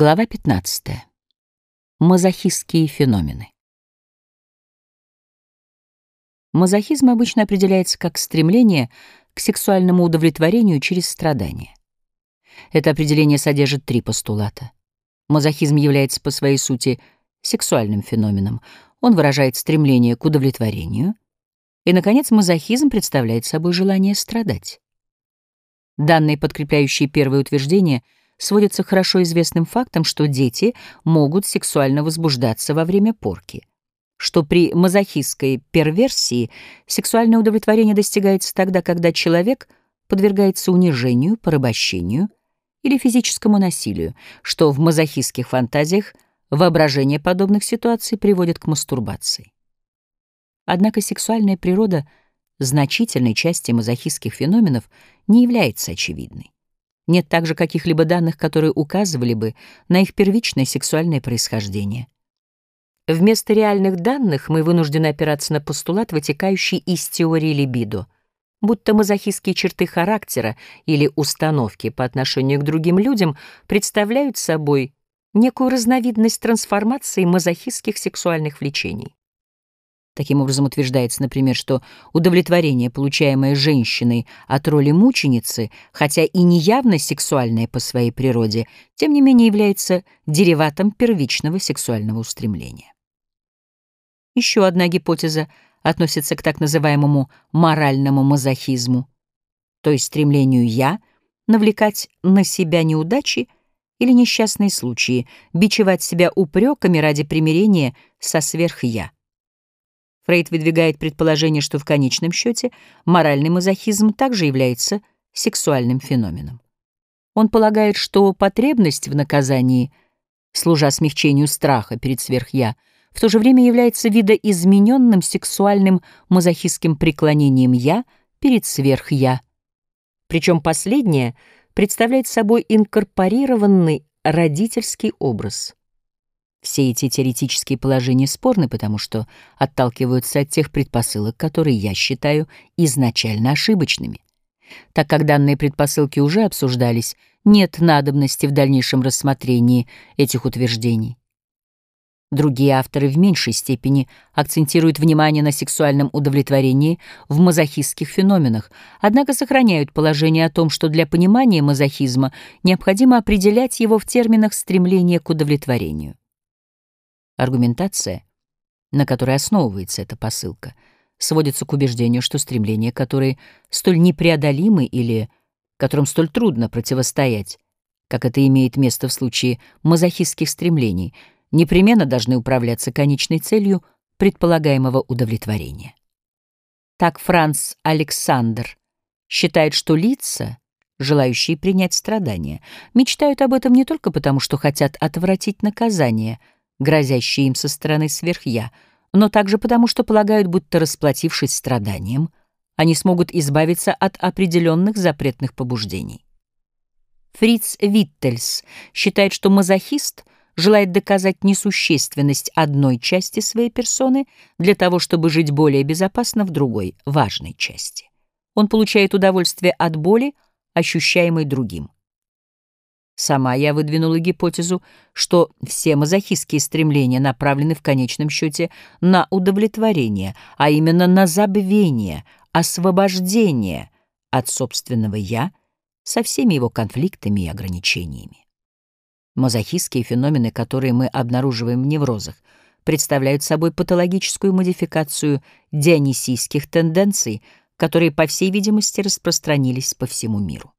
Глава 15. Мазохистские феномены. Мазохизм обычно определяется как стремление к сексуальному удовлетворению через страдания. Это определение содержит три постулата. Мазохизм является по своей сути сексуальным феноменом. Он выражает стремление к удовлетворению. И, наконец, мазохизм представляет собой желание страдать. Данные, подкрепляющие первое утверждение — сводится к хорошо известным фактам, что дети могут сексуально возбуждаться во время порки, что при мазохистской перверсии сексуальное удовлетворение достигается тогда, когда человек подвергается унижению, порабощению или физическому насилию, что в мазохистских фантазиях воображение подобных ситуаций приводит к мастурбации. Однако сексуальная природа значительной части мазохистских феноменов не является очевидной. Нет также каких-либо данных, которые указывали бы на их первичное сексуальное происхождение. Вместо реальных данных мы вынуждены опираться на постулат, вытекающий из теории либидо, будто мазохистские черты характера или установки по отношению к другим людям представляют собой некую разновидность трансформации мазохистских сексуальных влечений. Таким образом, утверждается, например, что удовлетворение, получаемое женщиной от роли мученицы, хотя и не явно сексуальное по своей природе, тем не менее является дериватом первичного сексуального устремления. Еще одна гипотеза относится к так называемому моральному мазохизму, то есть стремлению «я» навлекать на себя неудачи или несчастные случаи, бичевать себя упреками ради примирения со сверх-я. Фрейд выдвигает предположение, что в конечном счете моральный мазохизм также является сексуальным феноменом. Он полагает, что потребность в наказании, служа смягчению страха перед сверхя, в то же время является видоизмененным сексуальным мазохистским преклонением «я» перед сверх-я. Причем последнее представляет собой инкорпорированный родительский образ. Все эти теоретические положения спорны, потому что отталкиваются от тех предпосылок, которые я считаю изначально ошибочными. Так как данные предпосылки уже обсуждались, нет надобности в дальнейшем рассмотрении этих утверждений. Другие авторы в меньшей степени акцентируют внимание на сексуальном удовлетворении в мазохистских феноменах, однако сохраняют положение о том, что для понимания мазохизма необходимо определять его в терминах стремления к удовлетворению. Аргументация, на которой основывается эта посылка, сводится к убеждению, что стремления, которые столь непреодолимы или которым столь трудно противостоять, как это имеет место в случае мазохистских стремлений, непременно должны управляться конечной целью предполагаемого удовлетворения. Так Франц Александр считает, что лица, желающие принять страдания, мечтают об этом не только потому, что хотят отвратить наказание — грозящие им со стороны сверхя, но также потому, что полагают, будто расплатившись страданием, они смогут избавиться от определенных запретных побуждений. Фриц Виттельс считает, что мазохист желает доказать несущественность одной части своей персоны для того, чтобы жить более безопасно в другой, важной части. Он получает удовольствие от боли, ощущаемой другим. Сама я выдвинула гипотезу, что все мазохистские стремления направлены в конечном счете на удовлетворение, а именно на забвение, освобождение от собственного «я» со всеми его конфликтами и ограничениями. Мазохистские феномены, которые мы обнаруживаем в неврозах, представляют собой патологическую модификацию дионисийских тенденций, которые, по всей видимости, распространились по всему миру.